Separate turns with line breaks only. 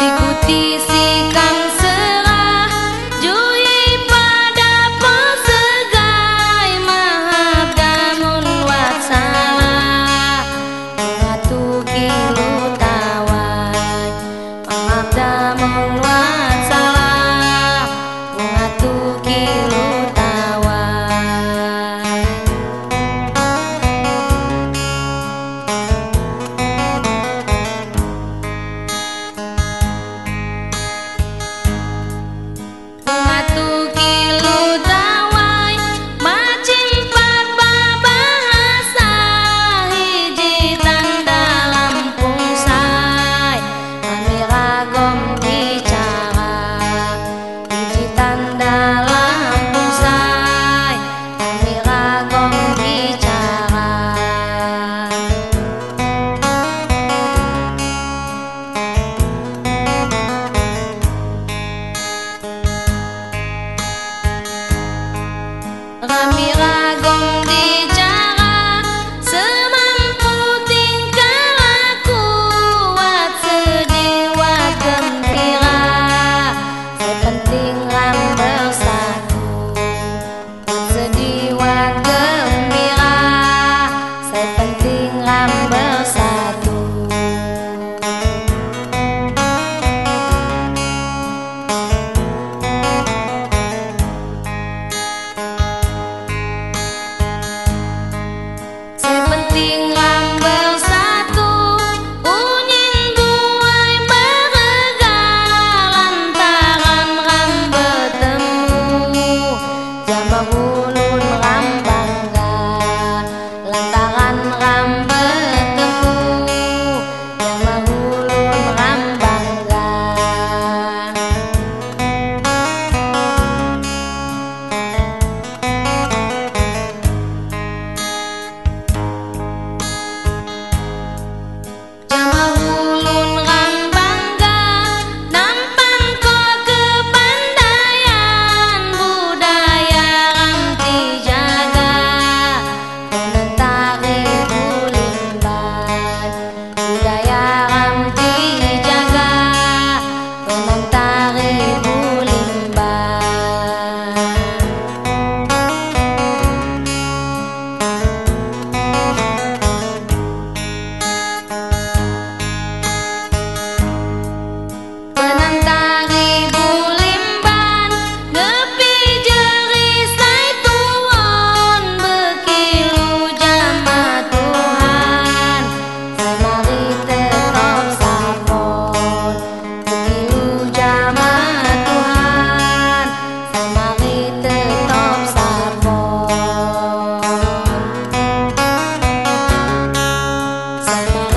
गुतिसे I'm You. Summer.